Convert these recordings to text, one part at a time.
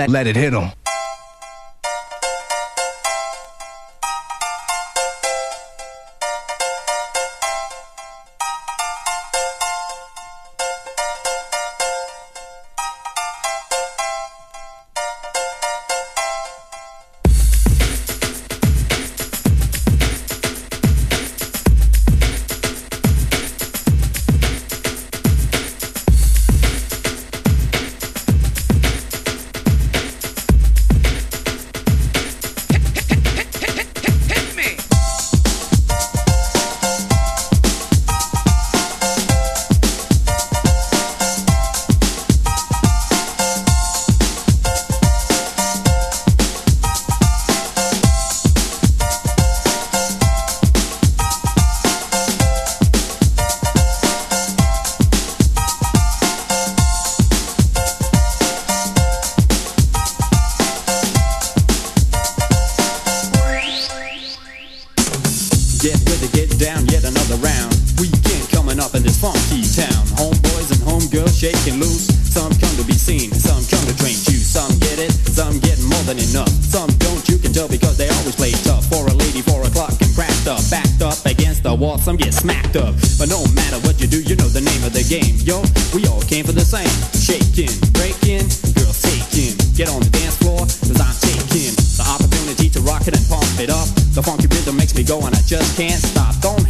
let, let it hit him. funky town. Homeboys and homegirls shaking loose. Some come to be seen, some come to drink juice. Some get it, some get more than enough. Some don't, you can tell because they always play tough. For a lady, four o'clock and cracked up, backed up against the wall. Some get smacked up, but no matter what you do, you know the name of the game. Yo, we all came for the same. Shaking, breaking, girls taking. Get on the dance floor, cause I'm taking the opportunity to rock it and pump it up. The funky rhythm makes me go and I just can't stop. Don't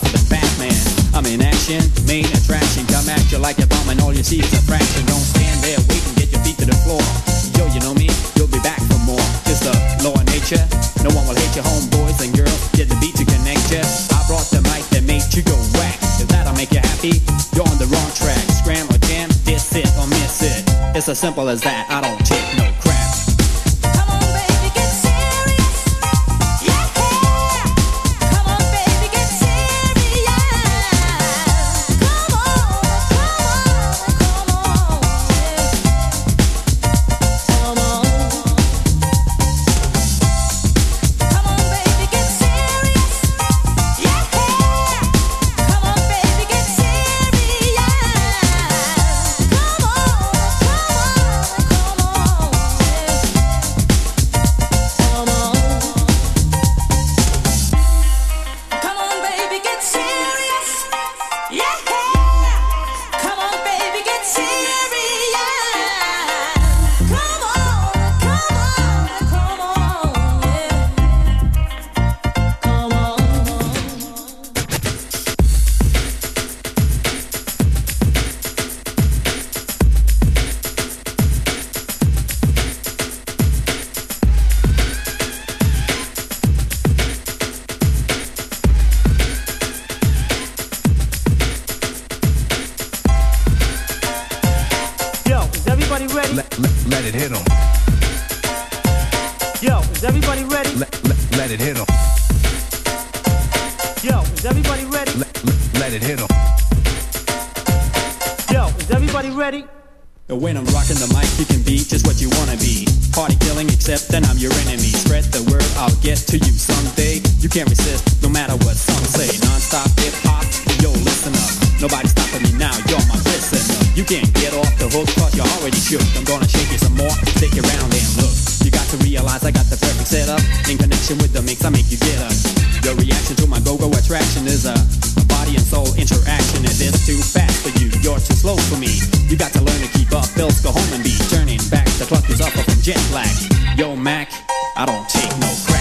Batman. I'm in action, main attraction. Come at you like a bomb and all you see is a fraction. Don't stand there, wait and get your feet to the floor. Yo, you know me, you'll be back for more. Just the law of nature. No one will hate your homeboys and girls. Get the beat to connect you. I brought the mic that made you go whack. If that'll make you happy, you're on the wrong track. Scram or jam, this it or miss it. It's as simple as that. I don't take no Yo, is everybody ready? Let, let, let it hit em. Yo, is everybody ready? Let, let, let it hit em. Yo, is everybody ready? When I'm rocking the mic, you can be just what you wanna be. Party killing, except then I'm your enemy. Spread the word, I'll get to you someday. You can't resist, no matter what some say. Non-stop hip hop, yo, listen up. Nobody's stopping me now, you're my listener. You can't get off the hook, cause you're already shook. I'm gonna shake you some more, stick around and look to realize I got the perfect setup In connection with the mix I make you get up. Your reaction to my go-go attraction is a, a body and soul interaction. It is too fast for you, you're too slow for me. You got to learn to keep up, else go home and be turning back. The clock is up from jet lag. Yo Mac, I don't take no crap